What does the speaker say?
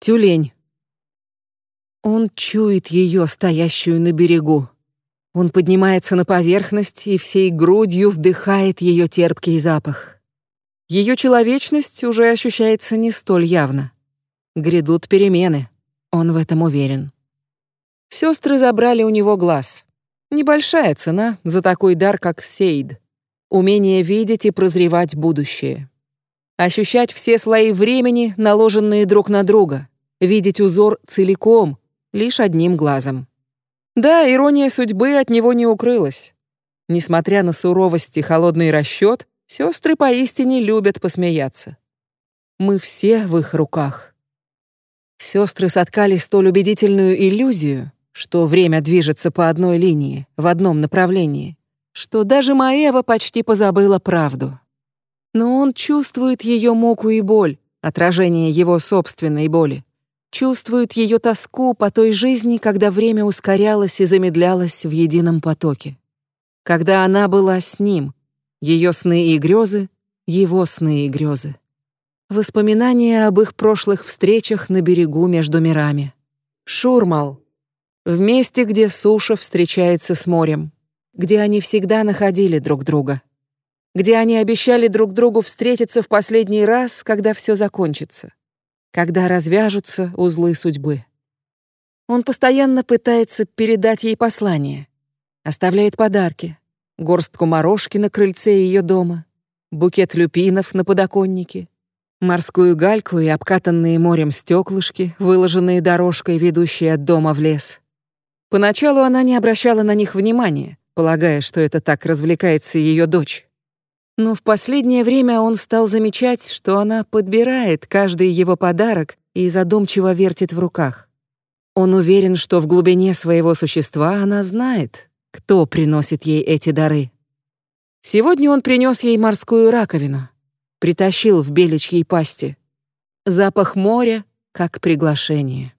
Тюлень. Он чует ее, стоящую на берегу. Он поднимается на поверхность и всей грудью вдыхает ее терпкий запах. Ее человечность уже ощущается не столь явно. Грядут перемены, он в этом уверен. Сестры забрали у него глаз. Небольшая цена за такой дар, как Сейд. Умение видеть и прозревать будущее. Ощущать все слои времени, наложенные друг на друга. Видеть узор целиком, лишь одним глазом. Да, ирония судьбы от него не укрылась. Несмотря на суровость и холодный расчет, сестры поистине любят посмеяться. Мы все в их руках. Сестры соткали столь убедительную иллюзию, что время движется по одной линии, в одном направлении, что даже Маева почти позабыла правду. Но он чувствует ее муку и боль, отражение его собственной боли чувствует ее тоску по той жизни, когда время ускорялось и замедлялось в едином потоке. Когда она была с ним, ее сны и грезы, его сны и грезы. Воспоминания об их прошлых встречах на берегу между мирами. Шурмал. В месте, где суша встречается с морем, где они всегда находили друг друга, где они обещали друг другу встретиться в последний раз, когда все закончится когда развяжутся узлы судьбы. Он постоянно пытается передать ей послание, оставляет подарки, горстку морожки на крыльце ее дома, букет люпинов на подоконнике, морскую гальку и обкатанные морем стеклышки, выложенные дорожкой, ведущей от дома в лес. Поначалу она не обращала на них внимания, полагая, что это так развлекается ее дочь. Но в последнее время он стал замечать, что она подбирает каждый его подарок и задумчиво вертит в руках. Он уверен, что в глубине своего существа она знает, кто приносит ей эти дары. Сегодня он принес ей морскую раковину, притащил в беличьей пасти. Запах моря как приглашение.